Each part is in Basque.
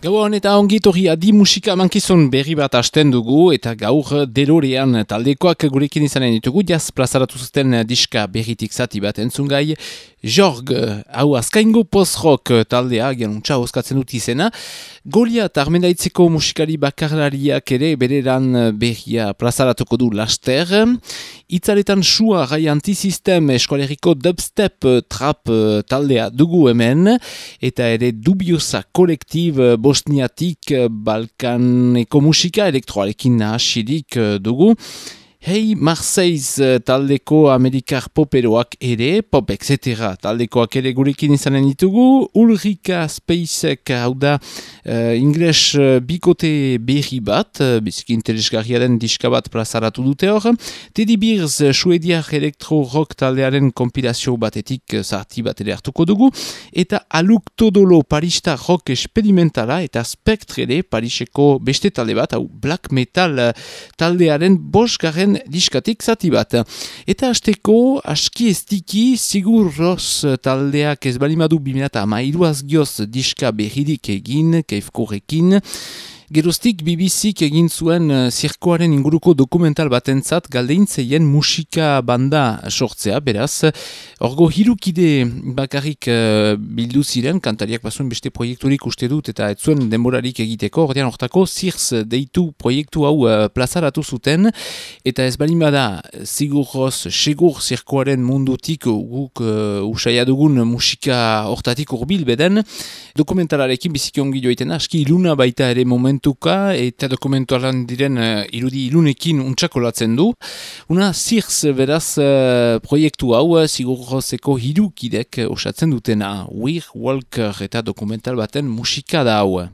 Gauan eta ongitorri adi musika mankizun berri bat hasten dugu eta gaur delorean taldekoak gurekin izanen ditugu jaz plazaratu zuten diska berritik zati bat entzungai Jorg, hau azkaingo post-rock taldea, genuntza oskatzen dut izena. Golia eta armendaitzeko musikari bakarlariak ere bereran berria plazaratuko du laster. Itzaletan sua gai antisistem eskualeriko dubstep trap taldea dugu hemen. Eta ere dubiosa kolektib bosniatik balkaneko musika elektroarekin nahasirik dugu. Hei Marseiz eh, taldeko Amerikar poperoak ere, pop etc. taldekoak ere gurekin izanen ditugu. Ulrika Spacek hau da uh, ingles uh, bikote berri bat, uh, biziki interesgarria diska bat plazaratu dute hor. Teddy Beers uh, suediar elektro-rock taldearen kompilazio batetik uh, zarti bat ere hartuko dugu. Eta Aluk Todolo parista rock experimentala eta Spectre ere pariseko beste talde bat, hau black metal uh, taldearen bosgarren diskatik zati bat. Eta hasteko aski Sigur Ross taldeak ez balimadu bimena mairuaz gioz diska berridik egin, keifkorekin, Geroztik BBC egin zuen uh, zirkoaren inguruko dokumental batentzat galdeintzeien musika banda sortzea, beraz. Orgo hirukide bakarrik uh, bildu ziren, kantariak basuen beste proiekturik uste dut eta ez zuen denborarik egiteko, ordean ortako zirz deitu proiektu hau uh, plazaratu zuten, eta ez bali bada zigurroz segur zirkoaren mundutik guk uh, usai dugun musika hortatik urbil beden, dokumentalarekin biziki ongi joiten aski iluna baita ere moment dokumentuka eta dokumentualan diren uh, irudi ilunekin untsakolatzen du. Una zirz beraz uh, proiektu hau uh, zigurrozeko hirukidek osatzen dutena. Weir Walker eta dokumental baten musika da hau.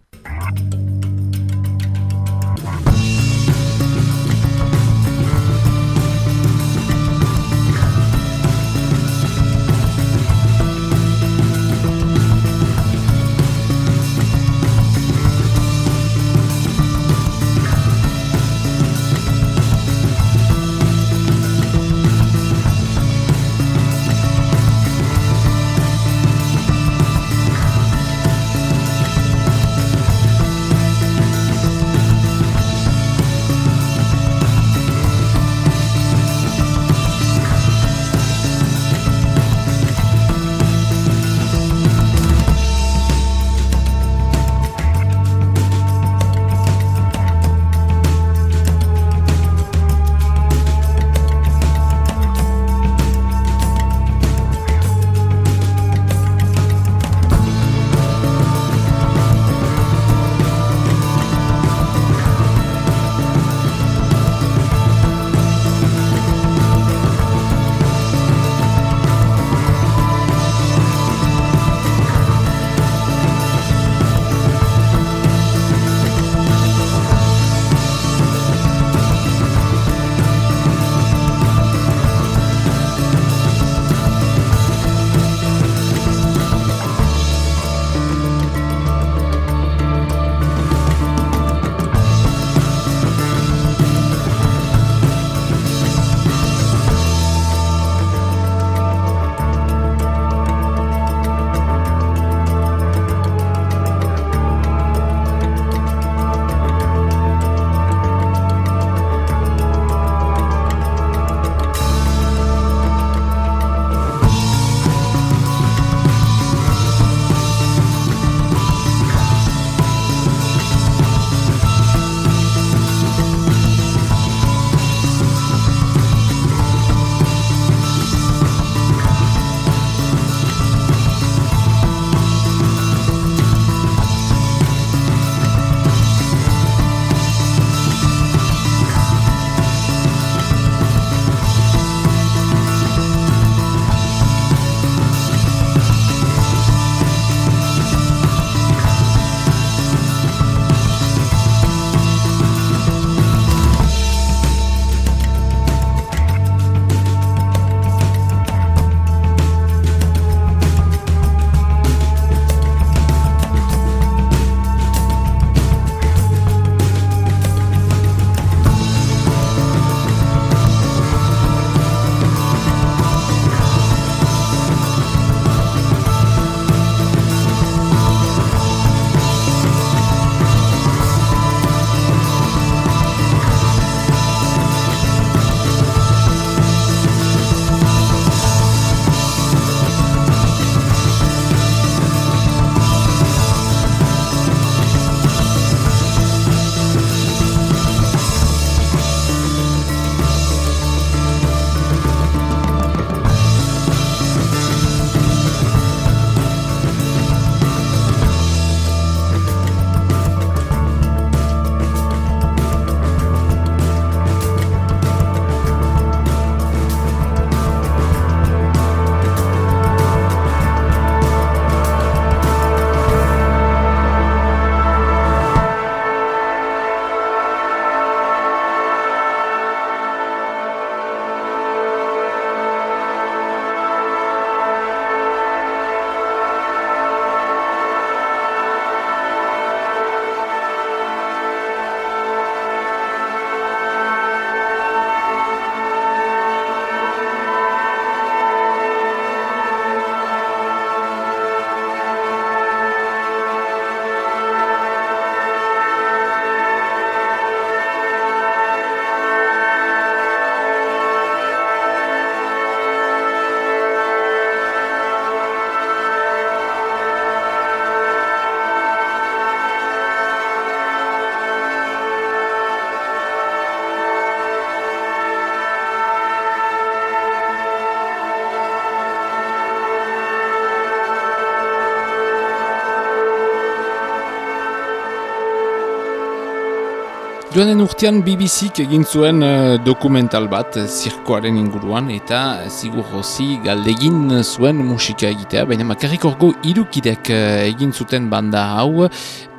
Joanen urtean BBC-k egin zuen uh, dokumental bat zirkoaren inguruan eta zigur hozi galdegin zuen musika egitea, baina makarrik orgo irukidek uh, egin zuten banda hau,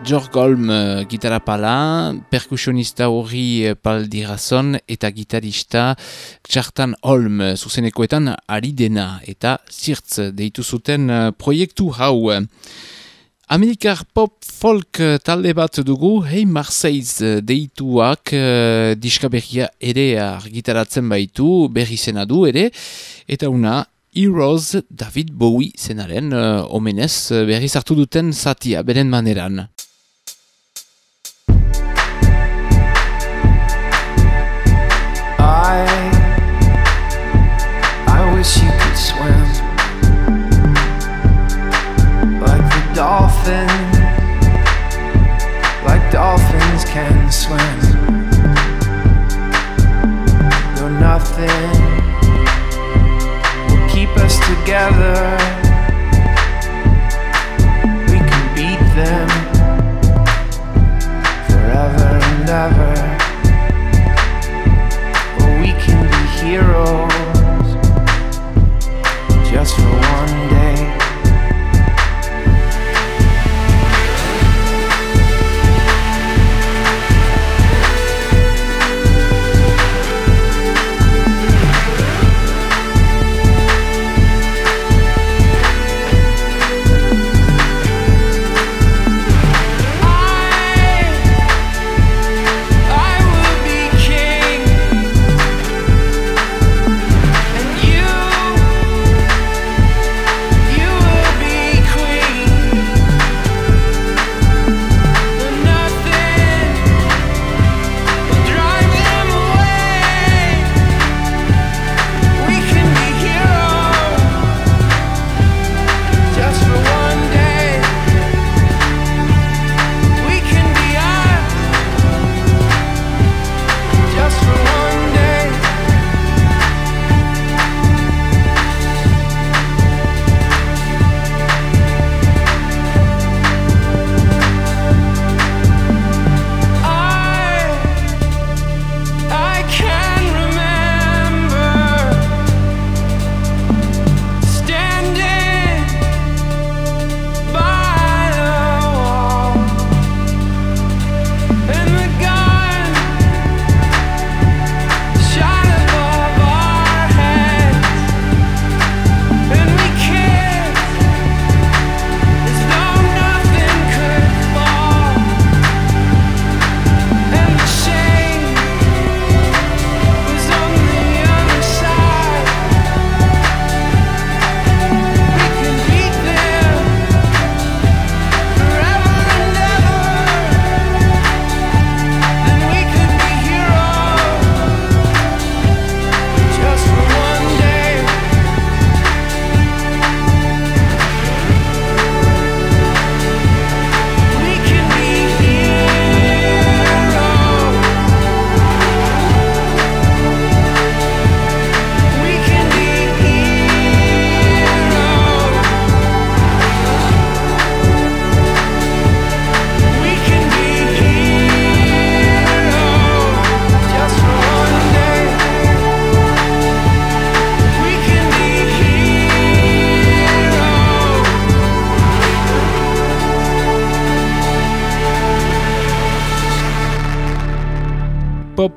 George Golm uh, gitarra pala, perkusionista hori paldirazon eta gitarista Txartan Holm zuzenekoetan ari dena eta zirtz deitu zuten proiektu hau. Amerikar pop folk eh, talde bat dugu, hei Marseiz eh, deituak uh, diska berria ere argitaratzen baitu, berri zena du ere, eta una Heroes David Bowie zenaren uh, omenez berri zartu duten zatia, beren maneran. I can swim. Though nothing will keep us together, we can beat them forever and ever. Or we can be heroes just for one day.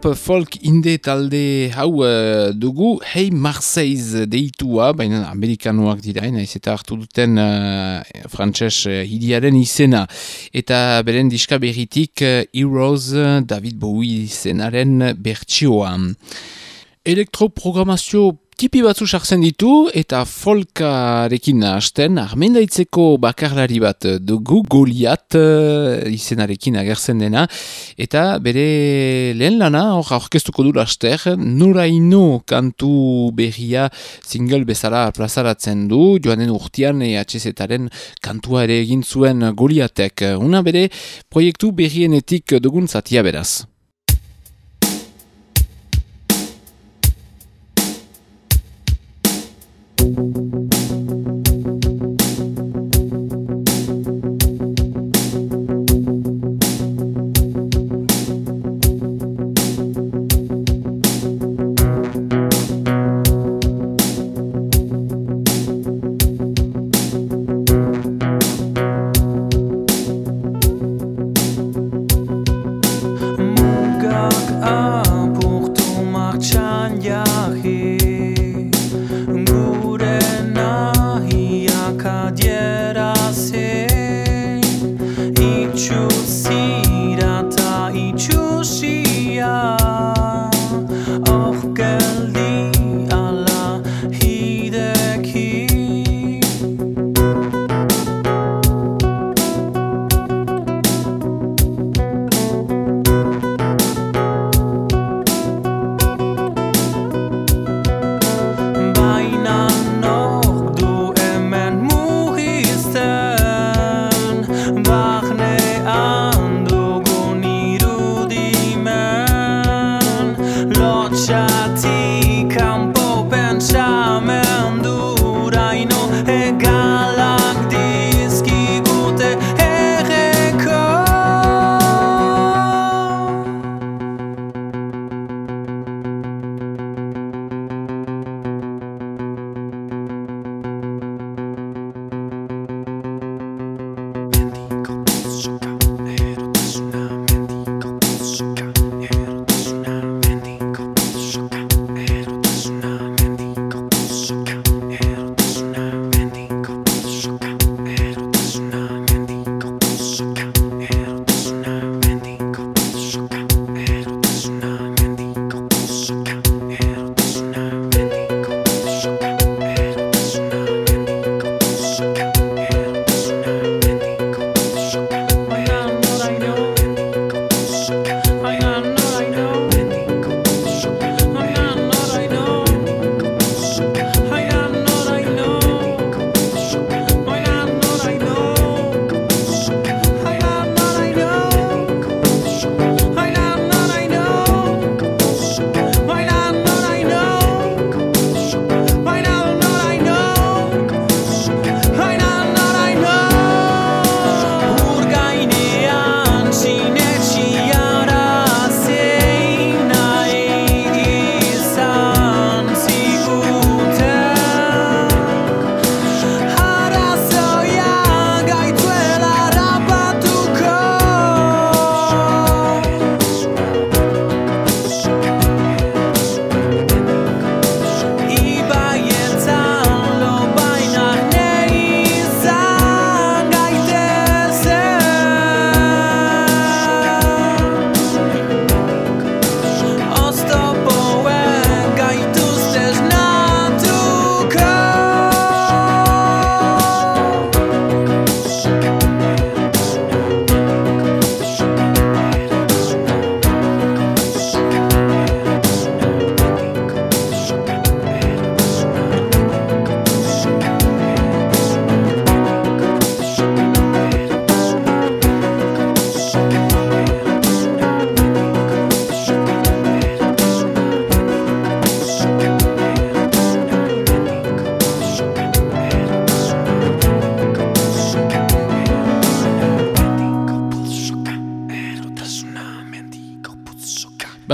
Pop folk inde talde hau uh, dugu Hey Marseiz deitua, baina amerikanoak dira, naiz eta hartu duten uh, frantses uh, hidiaren izena. Eta beren diska berritik uh, Heroes David Bowie izenaren bertsioa. Elektroprogramazio tipi batzu sartzen ditu eta folkarekin hasten armendaitzeko bakarlari bat dugu goliat uh, izenarekin agertzen dena. Eta bere lehen lana hor aurkeztuko du laster nuraino kantu berria single bezala plazaratzen du. Joanen urtean EHZ-aren kantua ere egin zuen goliatek. Una bere proiektu berrienetik dugun zatia beraz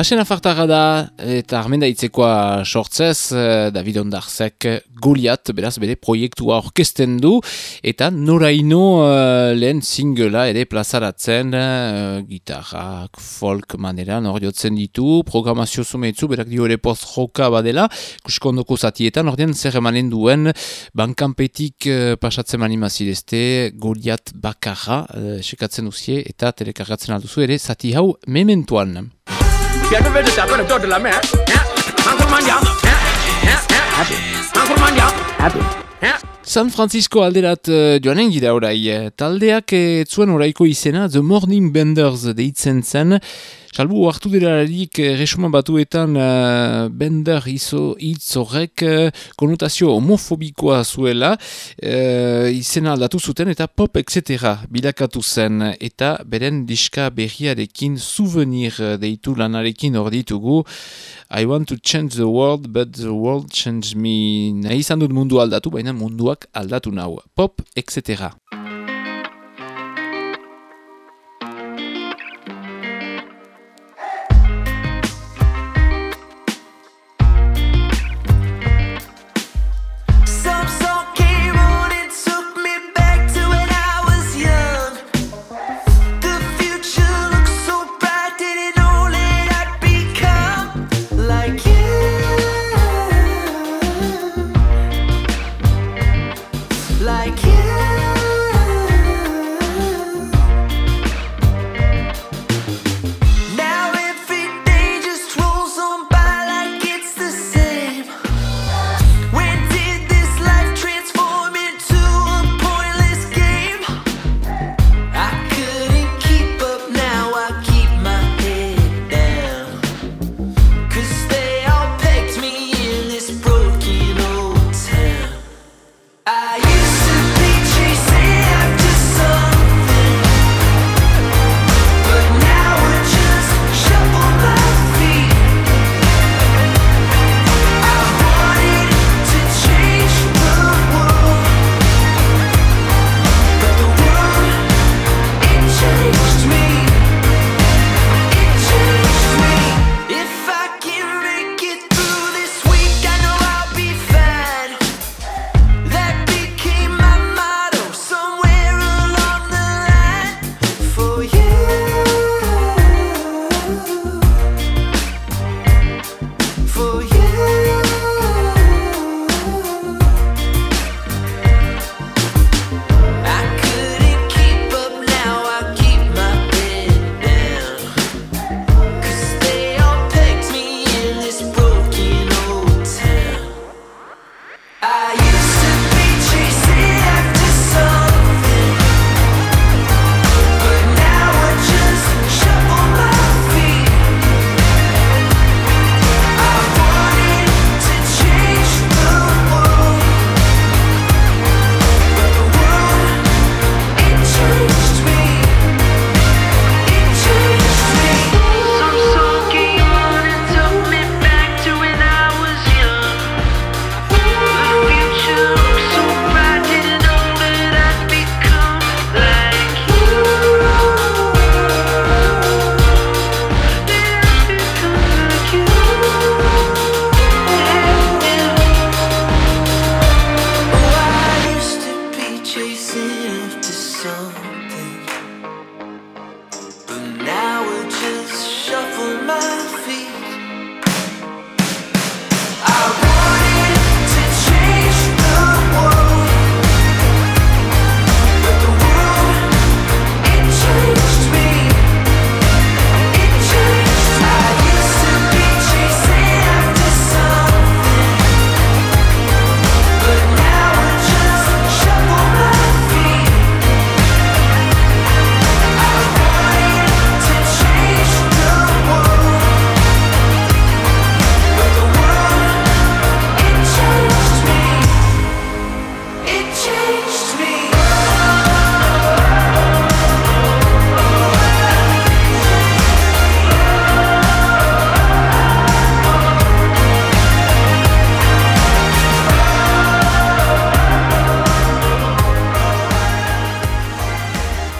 Basen afartara da, eta armenda itzekoa sortzez, eh, David Ondarzek Goliat, beraz, bere proiektua orkesten du, eta noraino uh, lehen singela ere plazaratzen, uh, gitarrak, folk maneran, hor jotzen ditu, programazio zumetzu, berak dio ere post-joka badela, kuskondoko zatietan, hor zer emanen duen, bankanpetik uh, pasatzen manimazidezte, Goliat bakarra, uh, sekatzen usie, eta telekargatzen alduzu ere, zati hau mementuan. San Francisco alderat eh, uh, joanen gira orai. Eh. Taldeak uh, oraiko izena The Morning Benders deitzen zen, Salbu hartu dirarik eh, resuman batuetan uh, bender izo hitz uh, konotazio homofobikoa zuela uh, izena aldatu zuten eta pop etc. bilakatu zen eta beren diska berriarekin souvenir deitu lanarekin hor ditugu I want to change the world but the world change me nahi izan dut mundu aldatu baina munduak aldatu nau pop etc.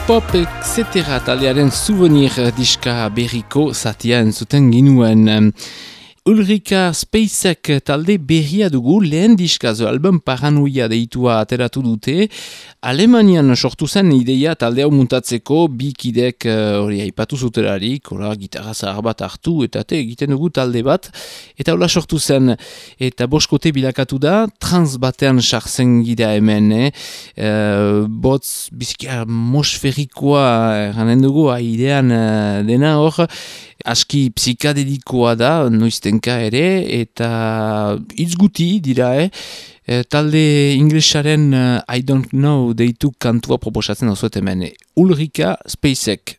pop etc. taldearen souvenir diska berriko zatia entzuten ginuen. Ulrika Spacek talde berria dugu lehen diskazo album paranoia deitua ateratu dute. Alemanian sortu zen ideia talde hau muntatzeko bikidek eh, hori uh, aipatu zuterarik, ora gitarra zahar bat hartu eta te egiten dugu talde bat. Eta hola sortu zen eta boskote bilakatu da, trans batean sartzen gida hemen. Eh? Uh, botz biziki atmosferikoa eranen dugu, aidean uh, dena hor, aski psikadelikoa da, noiztenka ere, eta hitz dira, eh? E, talde inglesaren uh, I don't know deitu kantua proposatzen hau hemen. Ulrika Spacek.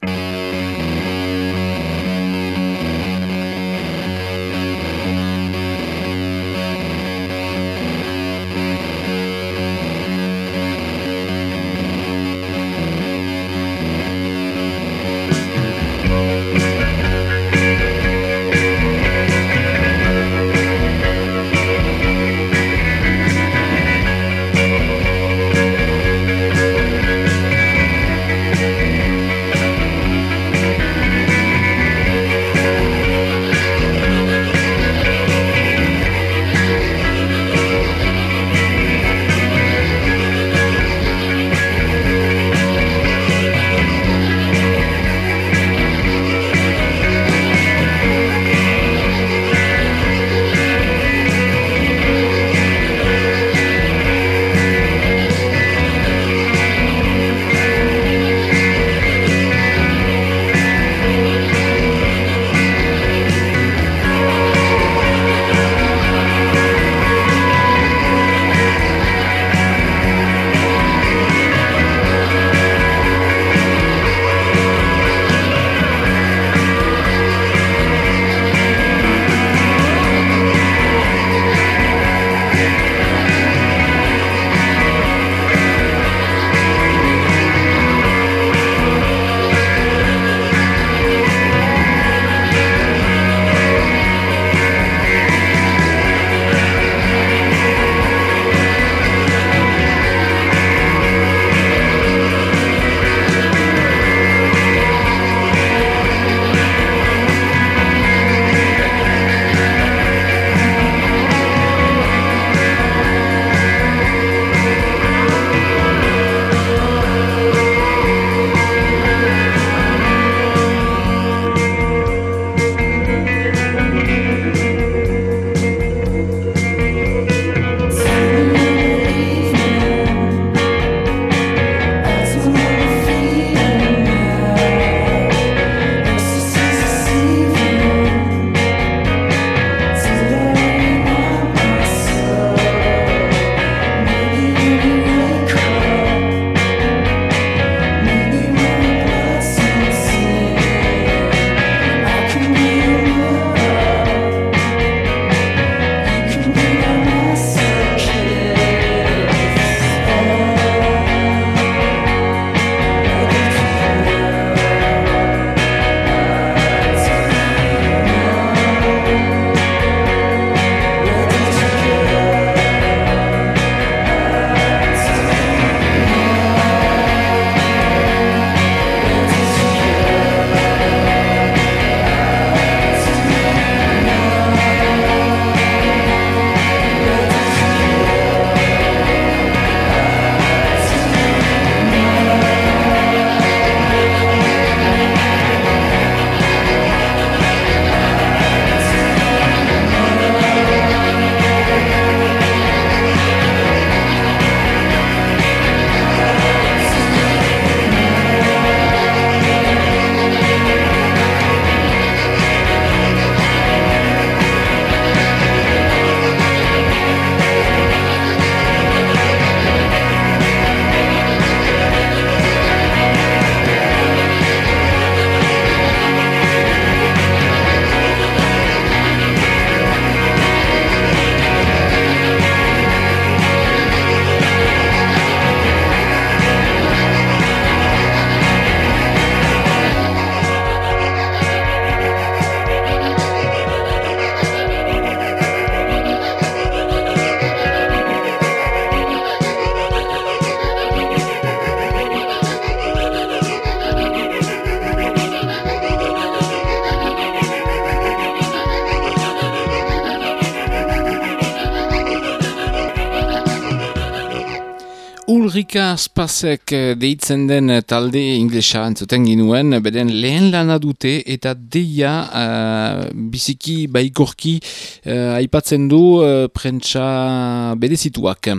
Ulrika Spasek eh, deitzen den talde inglesa entzuten ginuen, beren lehen lana dute eta deia uh, biziki baikorki uh, aipatzen du uh, prentsa bedezituak.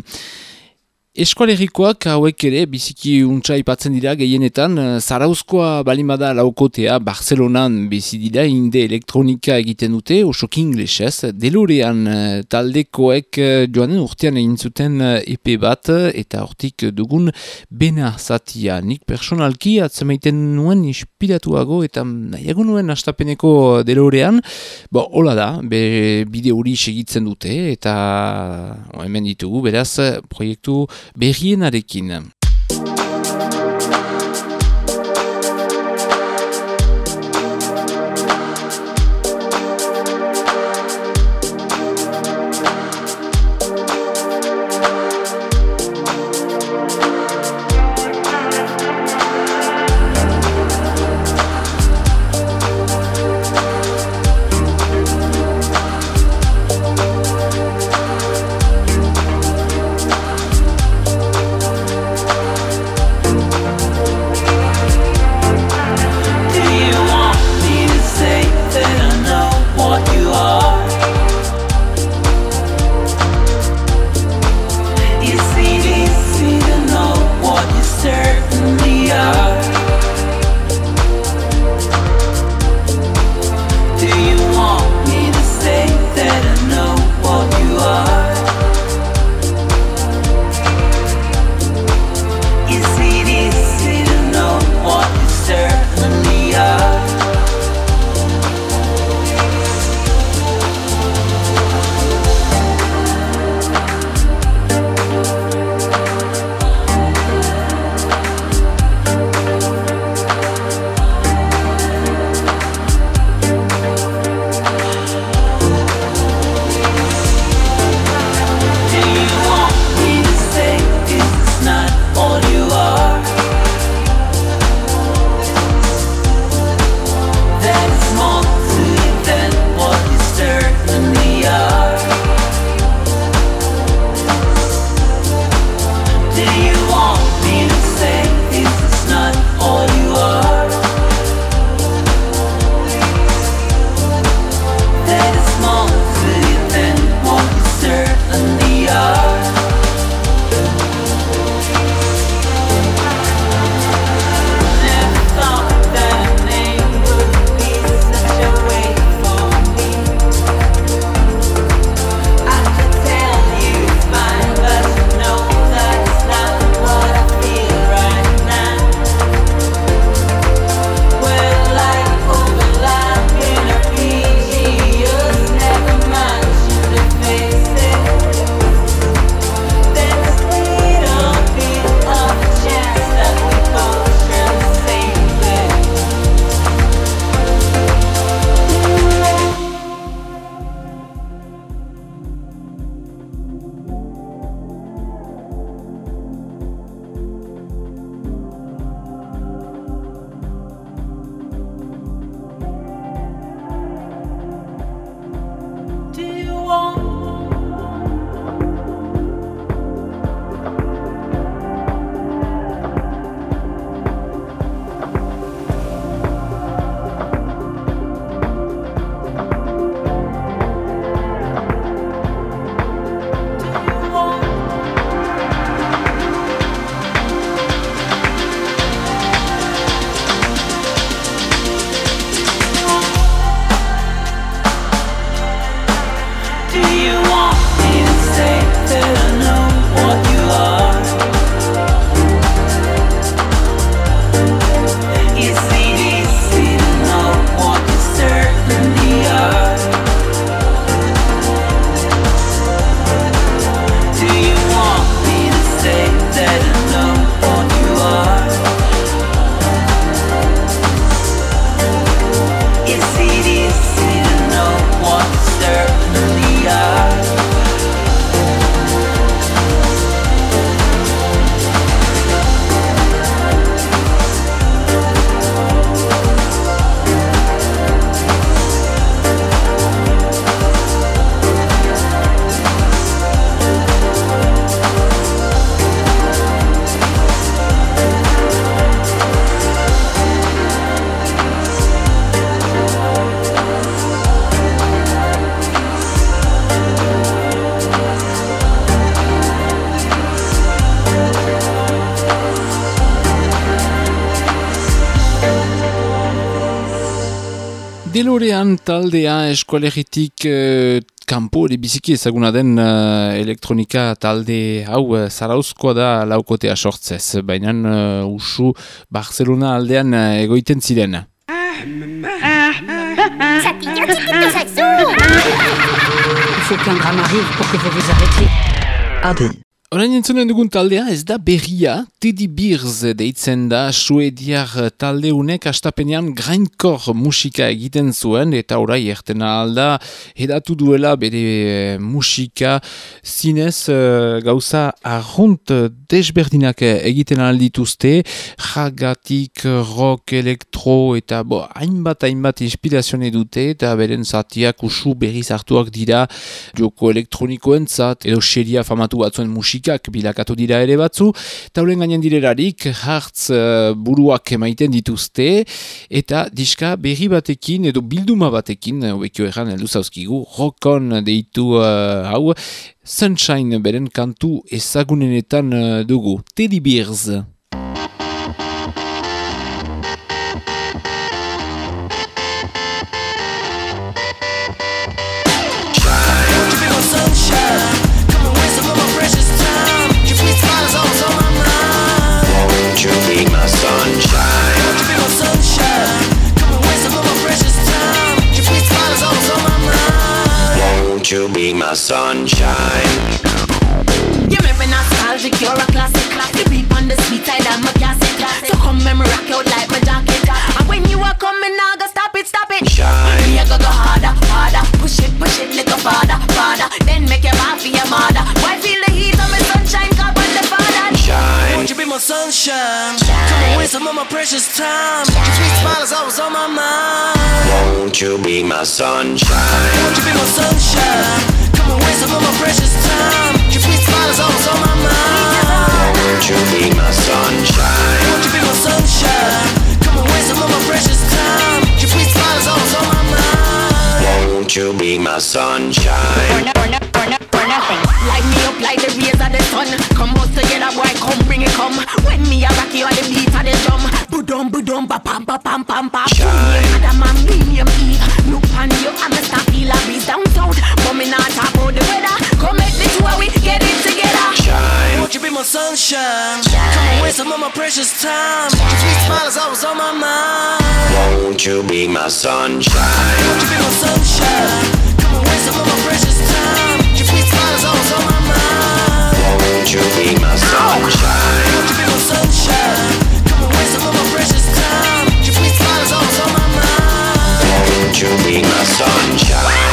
Eskualerikoak hauek ere biziki untsa ipatzen dira gehienetan, eh, Zarauzkoa balimada laukotea Barcelonan bizi dira inde elektronika egiten dute, osok inglesez, delorean eh, taldekoek eh, joanen urtean egin zuten EP bat eta hortik dugun bena zatia. Nik personalki atzemaiten nuen inspiratuago eta nahiago nuen astapeneko delorean, bo, hola da, be, bide hori segitzen dute eta hemen ditugu, beraz, proiektu berrienarekin. Delorean taldea eskualeritik uh, kanpo ere biziki ezaguna den uh, elektronika talde hau uh, zarauzkoa da laukotea sortzez, baina uh, usu Barcelona aldean uh, egoiten ziren. Il faut qu'un drame arrive pour que vous vous arrêtiez. Ade. Orain entzunen dugun taldea ez da berria, Teddy Beers deitzen da suediar talde unek astapenean grainkor musika egiten zuen eta orai ertena alda edatu duela bere eh, musika zinez uh, gauza arrunt desberdinak egiten aldituzte jagatik rock, elektro eta bo, hainbat hainbat inspirazione dute eta beren zatiak usu berriz hartuak dira. Joko elektronikoen zat edo xeria famatu batzuen musika musikak bilakatu dira ere batzu, taulen gainen direrarik hartz uh, buruak emaiten dituzte, eta diska berri batekin edo bilduma batekin, hobekio erran heldu zauzkigu, rokon deitu uh, hau, Sunshine beren kantu ezagunenetan uh, dugu, Teddy Beers. Won't you be my sunshine? You make me nostalgic, you're a classic. The beat on the sweet side, I'm a classic. So come and rock out like my jacket. And when you are coming, now go stop it, stop it. Shine. Me a go go harder, harder. Push it, push it, little farther, farther. Then make your mouth for your mother. Why feel Won't you be my sunshine? Come and waste some of my precious time. Your sweet smile is always on my mind. Won't you be my sunshine? Won't you be my sunshine? Come and waste some of my precious time. Your sweet smile is always on my mind. Won't you be my sunshine? Won't you be my sunshine? Come and waste some of my precious time. Your sweet smile is always on my mind. Won't you be my sunshine? Light me up like the rays of the sun. Come out together, boy, come bring it, come. When me a rock you on the beat of the drum. Budum, budum, ba pam, ba pam, pam, pam. Shine. Adam and medium E. Look on you, I'm a stop feel a breeze down south. But me not talk about the weather. Come make the two we get it together. Shine. Won't you be my sunshine? Shine. Come and waste some of my precious time. Your sweet smile is always on my mind. Won't you be my sunshine? Won't you be my sunshine? Come and waste some of my precious time. Your sweet smile is always on my mind. Won't you be my sunshine? Won't you be my sunshine? Come and waste some of my precious time. Your sweet smile is always on my mind. Won't you be my sunshine?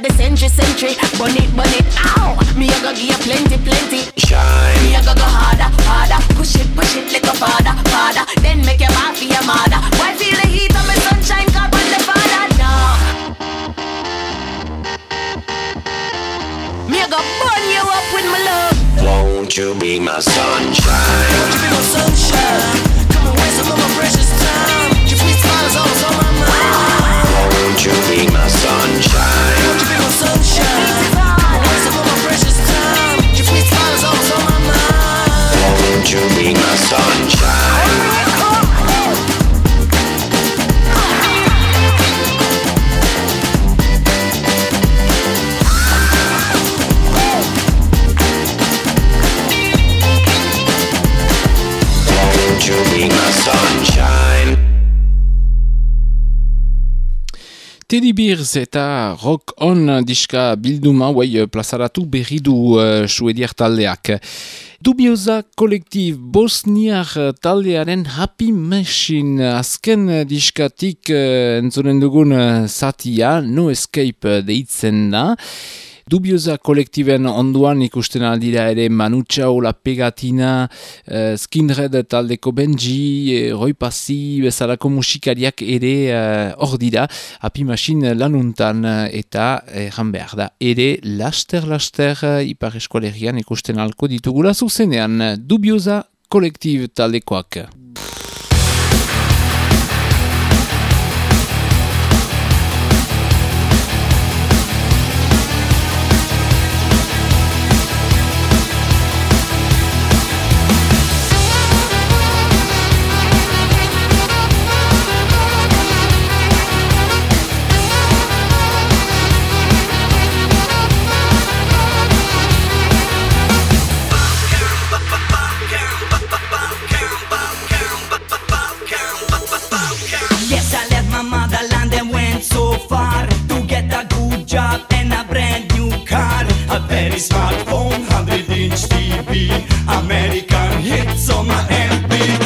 Of the century, century. Bun it, bun it, ow. Me a go give you plenty, plenty. Shine. Me a go go harder, harder. Push it, push it, little farther, farther. Then make your mouth for your mother. Why feel the heat of my sunshine? Call on the father now. Me a go burn you up with my love. Won't you be my sunshine? Won't you be my sunshine? Come and waste some of my precious time. Your sweet smile is always on my mind. Won't you be my sunshine? Teddy Beers eta Rock On diska bilduma guai plazaratu berri du uh, suediar taldeak. Dubioza kolektiv bosniar taldearen Happy Machine azken diskatik uh, entzonen dugun uh, zatia No Escape deitzen da. Dubioza kolektiben onduan ikusten aldira ere Manutxa, La Pegatina, uh, Skinred taldeko Benji, uh, Roy Passi, bezalako musikariak ere uh, dira, apimasin lanuntan eta erran behar da. Ere laster-laster uh, ipar eskualerian ikusten alko ditugula zuzenean dubioza kolektib taldekoak. A very smartphone, 100 inch TV, American hits on my MP3.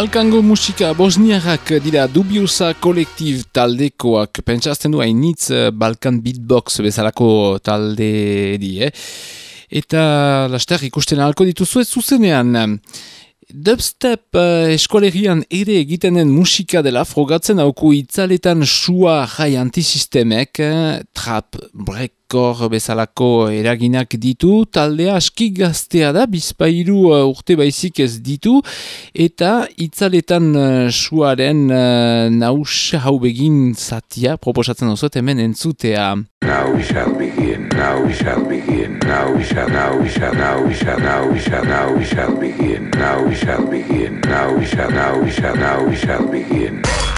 Balkango musika bosniarrak dira Dubiosa kolektiv taldekoak pentsazten du hainitz eh, Balkan beatbox bezalako talde di, eh? Eta laster ikusten ahalko dituzu ez zuzenean. Dubstep uh, eskolerian ere egiten den musika dela frogatzen hauku itzaletan sua jai antisistemek, eh, trap, breakcore bezalako eraginak ditu, taldea aski gaztea da, bizpairu uh, urte baizik ez ditu, eta itzaletan uh, suaren uh, naus hau begin zatia proposatzen duzut hemen entzutea. Now we shall begin. Now we shall begin. Now we shall. Now we shall. Now we shall. Now we shall. Now we shall begin. Now we shall begin. Now we shall. Now we shall. Now. We shall begin.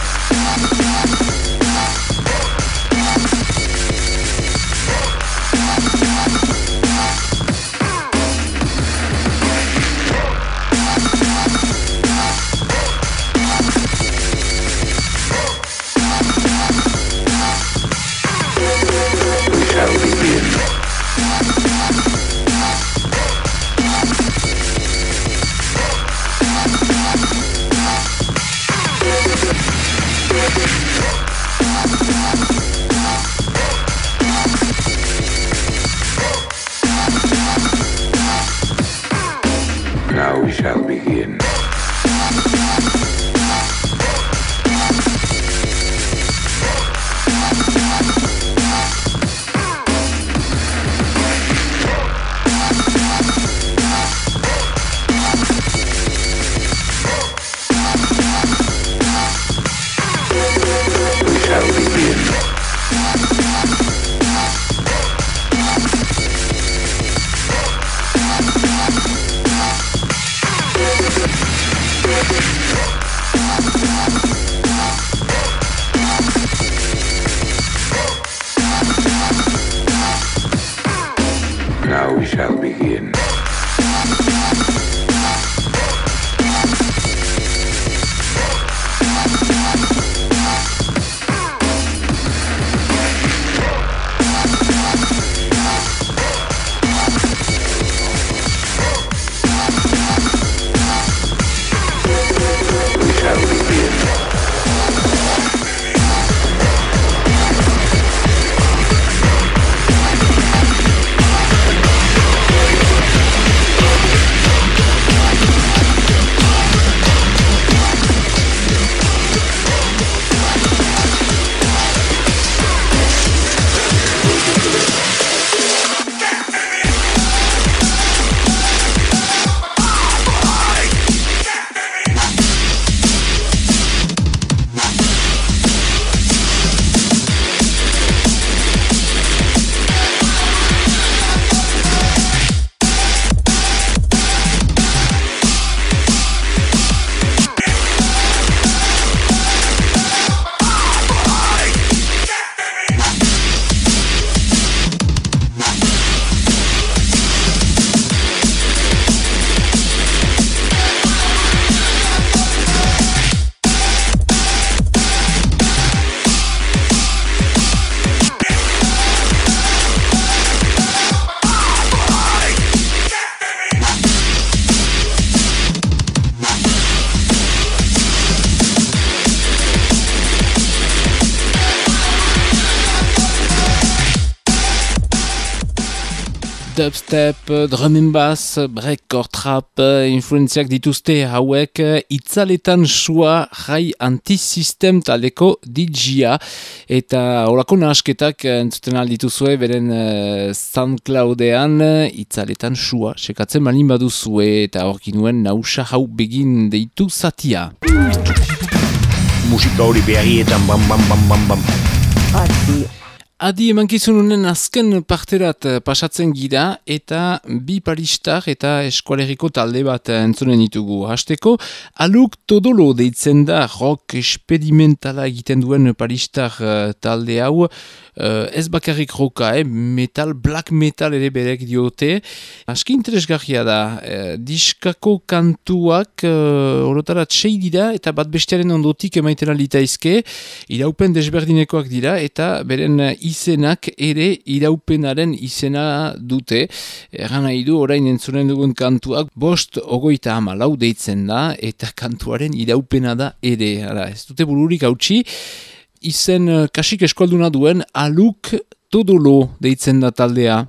Dubstep, drum and bass, breakcore trap, influenziak dituzte hauek itzaletan sua jai antisistem taleko DJa eta horako nahasketak entzuten aldituzue beren uh, Soundcloudean itzaletan sua sekatzen malin baduzue eta hor ginuen nausa hau begin deitu zatia. Musika hori beharietan bam bam bam bam bam. Adi emankizununen azken parterat eh, pasatzen gira eta bi paristar eta eskualeriko talde bat entzunen ditugu. Hasteko, aluk todolo deitzen da rock esperimentala egiten duen paristar eh, talde hau, uh, ez bakarrik roka, eh? metal, black metal ere berek diote. Aski interesgarria da, uh, diskako kantuak uh, orotara txei dira eta bat bestearen ondotik emaiten alitaizke, iraupen desberdinekoak dira eta beren izenak ere iraupenaren izena dute. Erran nahi du orain entzunen dugun kantuak bost ogoita ama deitzen da eta kantuaren iraupena da ere. Ara, ez dute bururik hautsi, izen uh, kasik eskualduna duen aluk todolo deitzen da taldea.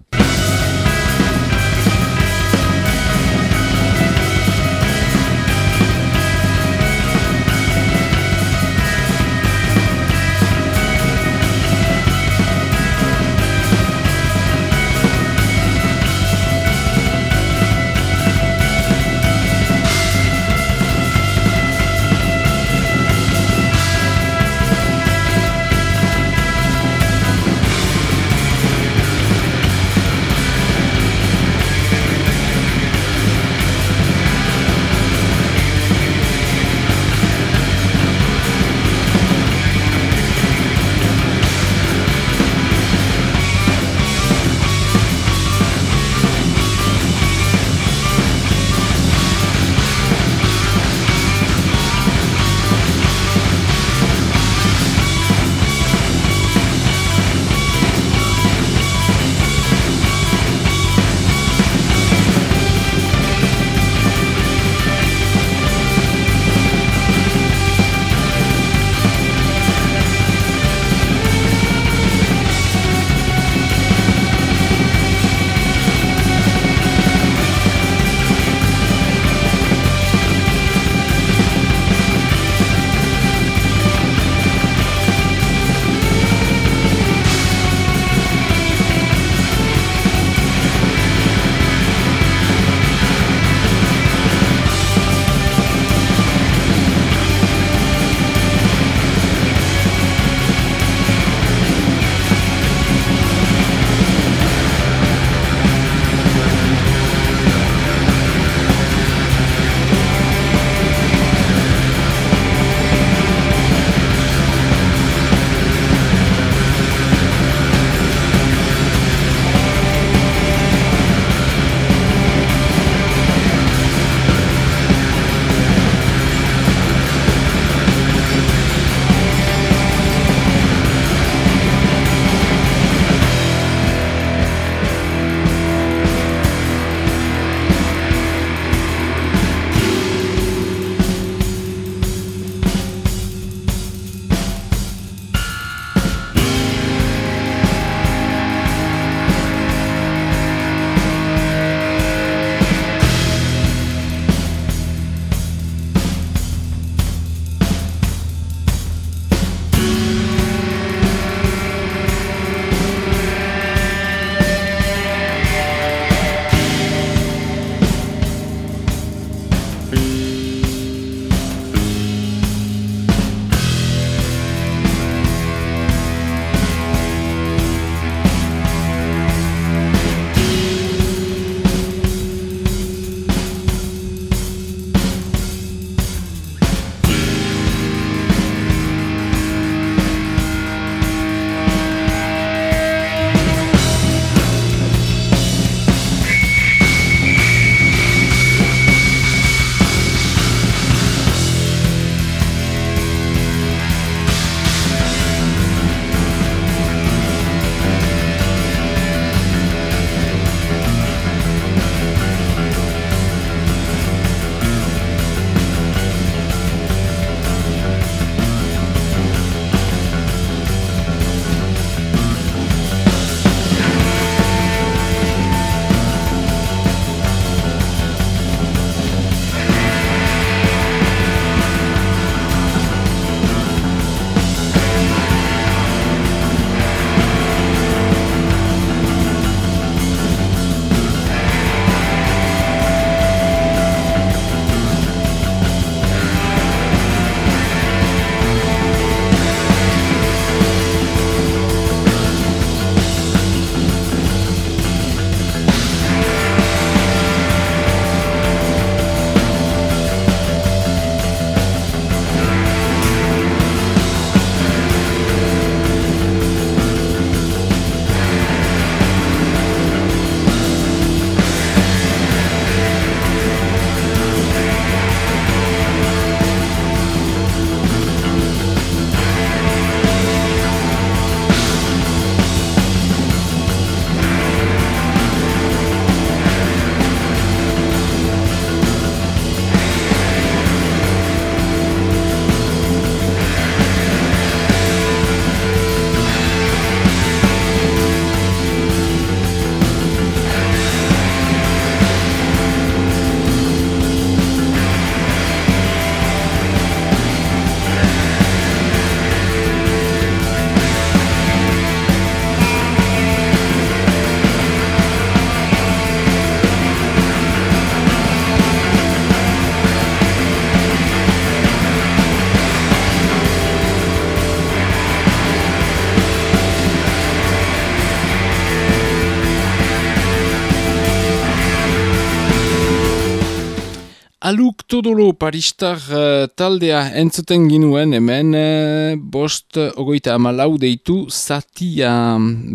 Aluk Todolo Paristar uh, taldea entzuten ginuen hemen uh, bost uh, ogoita amalau deitu zatia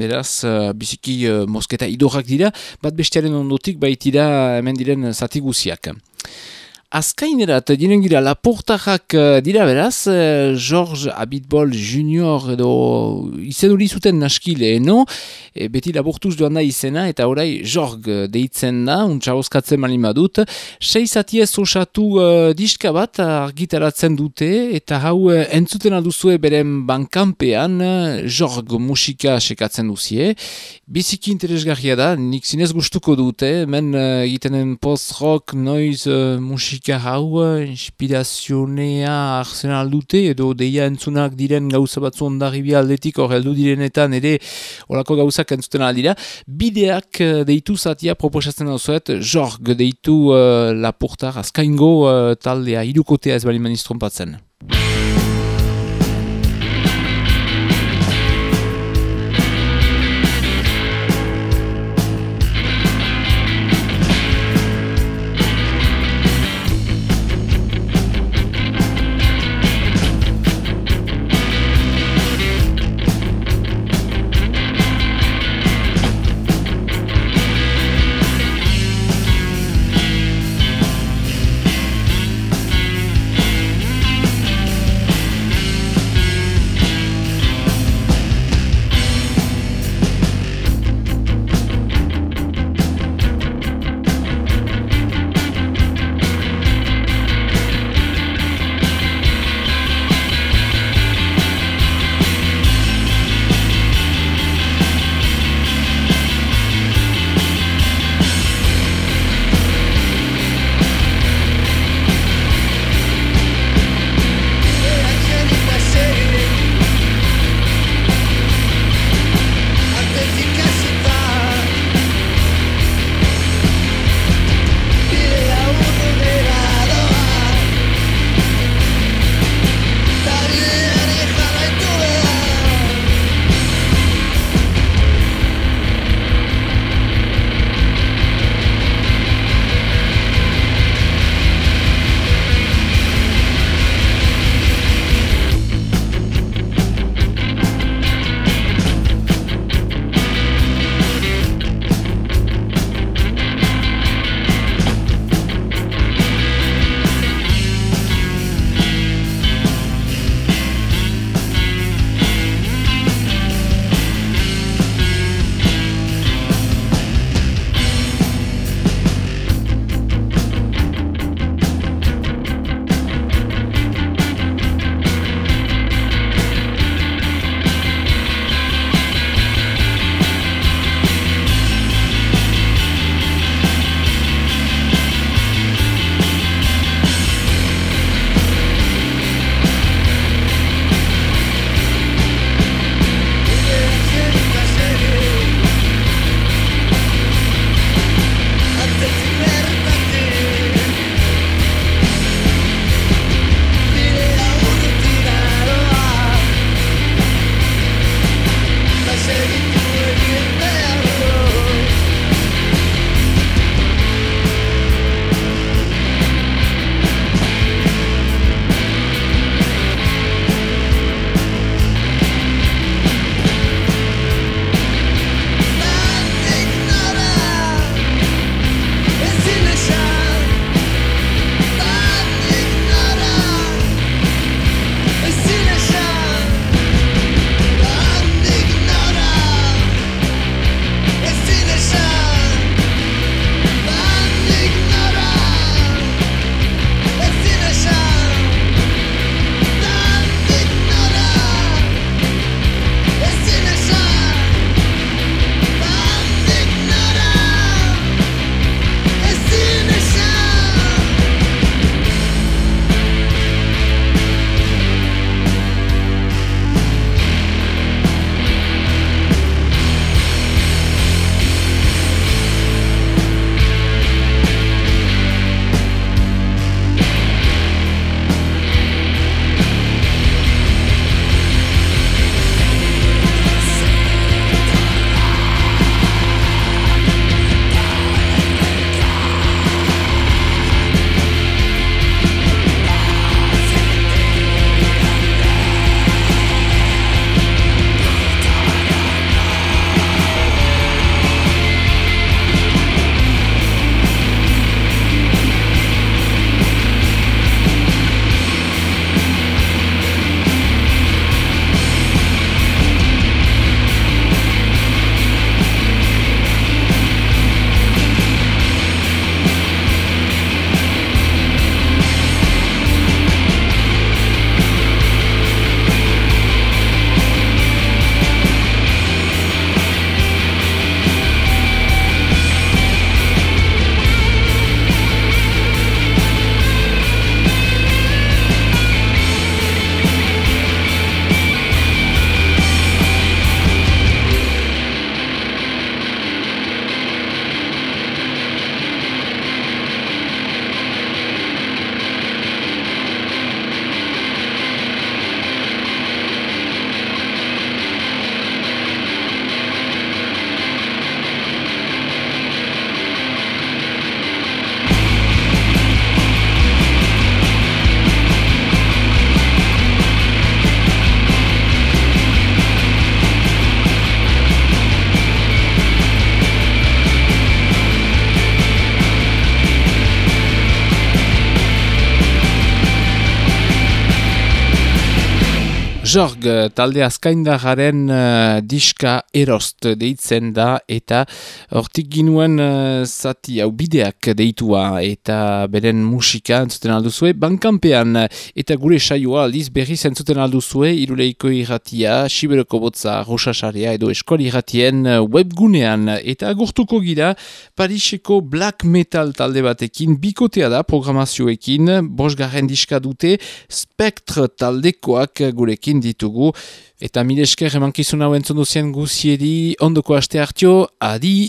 beraz uh, biziki uh, mosketa idorrak dira bat bestiaren ondotik baitira hemen diren zati guziak. Azkainerat, diren gira, laportajak uh, dira beraz, uh, George Abitbol Junior edo izen hori zuten naski leheno, e, beti labortuz duan da izena, eta orai Jorg deitzen da, untsa oskatzen mali madut, seiz atiez osatu uh, diska bat argitaratzen dute, eta hau entzuten alduzue beren bankampean, uh, Jorg musika sekatzen duzie, biziki interesgarria da, nik zinez gustuko dute, men uh, egitenen post-rock, noise uh, musika, musika hau inspirazionea arzen aldute edo deia entzunak diren gauza batzu ondarribi aldetik hor heldu direnetan ere olako gauzak entzuten aldira bideak eh, deitu zatia proposatzen dauzuet Jorg deitu uh, lapurtar azkaingo uh, taldea irukotea ez bali Georges Jorg, talde azkaindararen uh, diska erost deitzen da eta hortik ginuen uh, zati hau bideak deitua eta beren musika entzuten alduzue bankanpean eta gure saioa aldiz berri zentzuten alduzue iruleiko irratia, siberoko botza rosasaria edo eskoli irratien webgunean. Eta agurtuko gira Pariseko black metal talde batekin bikotea da programazioekin bosgarren diska dute Spectre taldekoak gurekin ditugu. Eta mire esker emankizun hau entzun duzien guziedi ondoko aste hartio, adi!